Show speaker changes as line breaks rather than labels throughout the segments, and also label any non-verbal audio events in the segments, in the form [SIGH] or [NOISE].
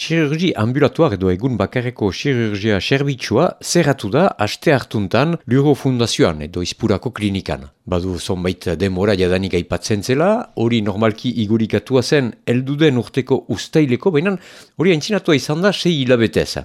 Chirurgi ambulatuar edo egun bakarreko chirurgia servitsua zerratu da aste hartuntan Luro Fundazioan edo Izpurako klinikan. Badu zonbait demora jadanik aipatzen zela, hori normalki igurikatua zen elduden urteko ustaileko, baina hori aintzinatua izan da sei hilabetez.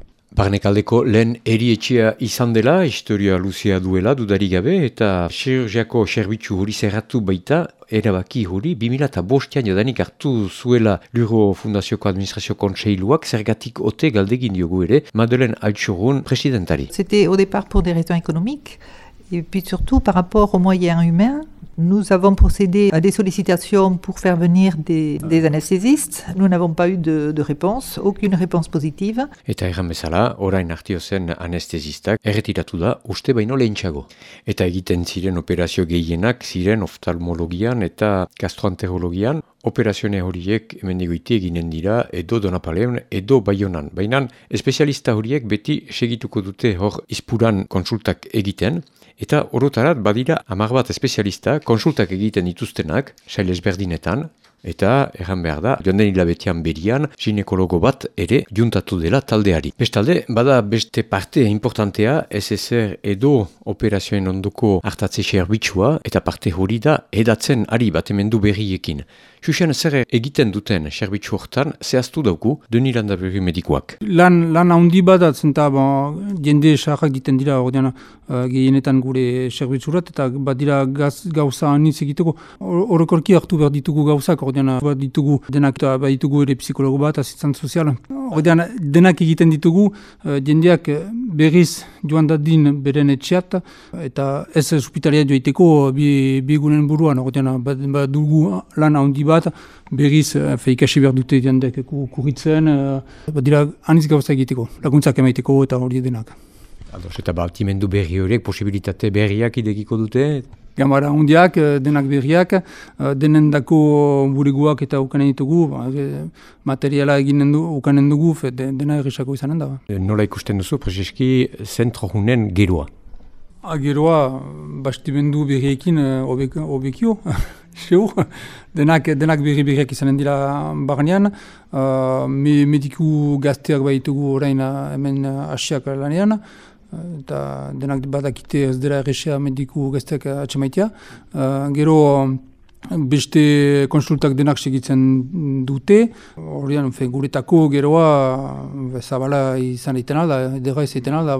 Barnekaldeko lehen erietxea izan dela, historia luzea duela dudari gabe, eta chirurgiako serbitzu hori zerratu baita, erabaki hori, 2005an jadanik hartu zuela Luro Fundazioko Administrazio Kontseiluak, zergatik ote galdegin diogu ere, Madeleine Altxurun presidentari.
C'était au départ pour des raisons économiques, Et puis surtout par rapport aux moyens humains, nous avons procédé à des sollicitations pour faire venir des, des anesthésistes. Nous n'avons pas eu de, de, réponse, aucune réponse positive.
Eta erran bezala, orain hartio zen anestezistak erretiratu da uste baino lehintxago. Eta egiten ziren operazio gehienak ziren oftalmologian eta gastroenterologian, operazione horiek emendigoiti eginen dira edo donapaleon edo baionan. Baina espezialista horiek beti segituko dute hor izpuran konsultak egiten, Eta orotarat badira amar bat espezialista konsultak egiten dituztenak, sail ezberdinetan, eta erran behar da, joan den hilabetian berian, ginekologo bat ere juntatu dela taldeari. Bestalde, bada beste parte importantea, SSR edo operazioen onduko hartatze serbitsua, eta parte hori da edatzen ari bat emendu berriekin. Xuxen zer egiten duten serbitzu hortan, zehaztu dauku, deni landa berri medikoak.
Lan, lan handi bat atzen eta jende sarrak diten dira ordean uh, gehienetan gure serbitzurat eta bat dira gaz, gauza anitz egiteko. Horrekorki hartu behar ditugu gauzak ordean bat ditugu denak eta bat ditugu ere psikologo bat, asistenz sozial. Ordean denak egiten ditugu uh, jendeak berriz joan dadin beren etxeat eta ez hospitalia joiteko bi, bi gunen buruan ordean bat, bat dugu lan handi bat berriz feikasi behar dute jendek kurritzen, uh, bat dira aniz gauza egiteko, laguntzak emaiteko eta hori denak.
Ados, eta baltimendu berri horiek, posibilitate berriak idekiko dute?
Gamara hundiak, eh, denak berriak, denen dako bureguak eta ukanen ditugu, ba, materiala eginen du, ukanen dugu, dena errisako izanen da.
Nola ikusten duzu, prezeski, zentro hunen geroa?
Ageroa, bastimendu berriekin obekio, [LAUGHS] seur, denak, denak berri berriak izanen dira barnean, uh, me, mediku gazteak baitugu orain hemen asiak lanean, eta denak badakite ez dira errexea mediku gazteak atxamaitea. Uh, gero, beste konsultak denak segitzen dute, horrean guretako geroa zabala izan egiten alda, edera ez egiten alda. Ba.